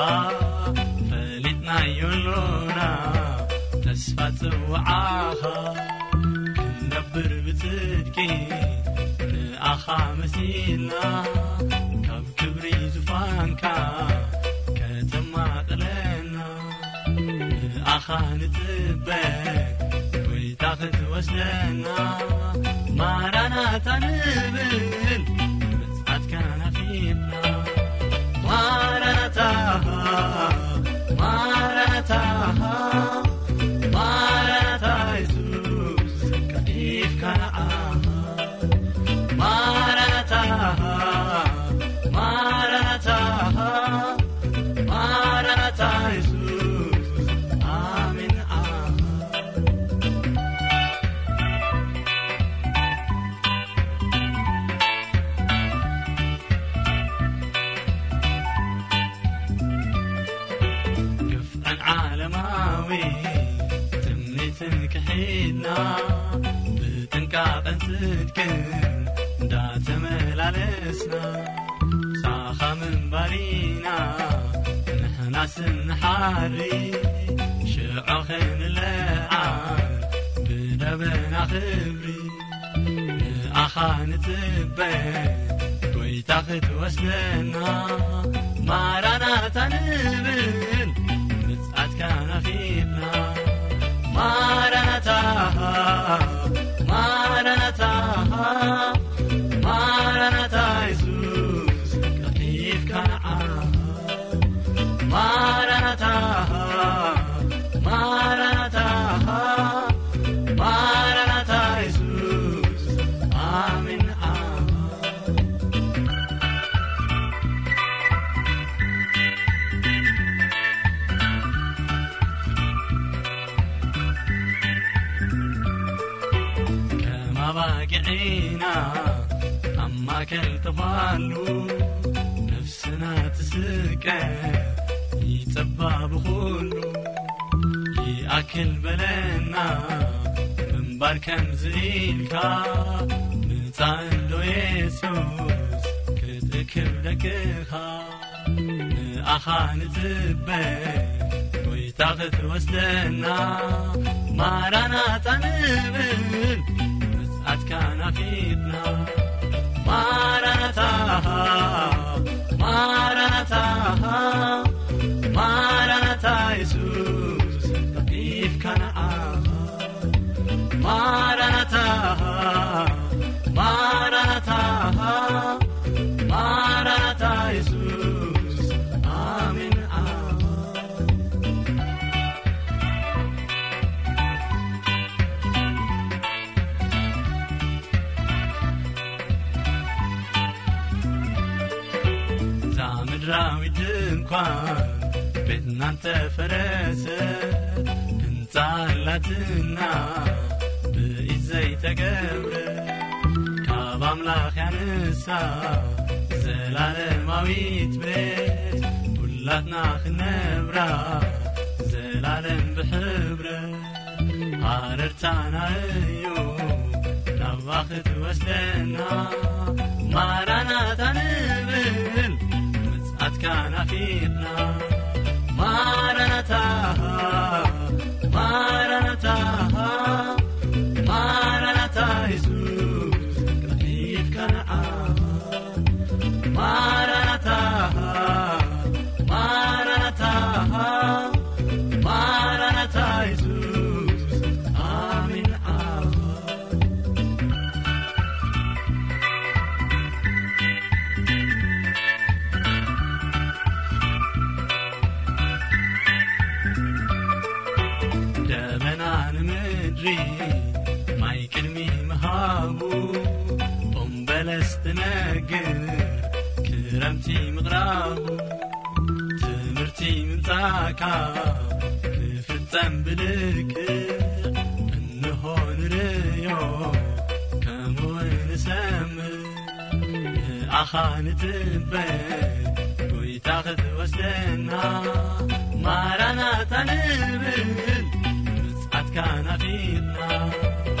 ክብርኻ ፈሊጥናየሎና ተስፋ ጽውዓኻ ክንነብር ብጽድቂ ንኣኻ መሲልና ካብ ክብሪ ዙፋንካ ከተማቕለና ንኣኻ ንጽበ ጐይታ ክትወስደና ማራናታ ዓለማዊ ትምኒትን ክሒድና ብጥንቃቐን ጽድቅን እንዳተመላለስና ሳኻ ምንባሪና ንሕና ስንሓሪ ሽዑ ክንለዓል ብደበና ክብሪ ንኣኻ ንጽበ ጐይታ ክትወስደና ማራናታ ንብል كان فينا. ኣብ ማእከል ተፋሉ ነፍስና ትስቀ ይጸባ ብኹሉ ይኣክል በለና ምንባር ከም ዝኢልካ ምፃእንዶ የሱስ ክትእክብ ደቅኻ ንኣኻ ንጽበ ጐይታ ክትወስደና ማራናታ ንብል achkaana fitna. Maarataa, maarataa, maarataa Yesuus tabiif kana aha. Maarataa. ምድራዊ ድንኳን ቤት እናንተ ፈረሰ ህንፃ አላትና ብኢድ ዘይተገብረ ካብ ኣምላኽ ያንሳ ዘላለማዊት ቤት ሁላትና ክነብራ ዘላለም ብሕብረ ሃረርታና እዩ ናብኻ ክትወስደና خفيفنا كان مدري ما يكلمي مهابو أم بلست نقر كرمتي مغرابو تمرتي من تاكا كفتن بلك انهون ريو كموين سامر أخان تبين ويتاخذ وسدنا ما رانا تنبين Canadina.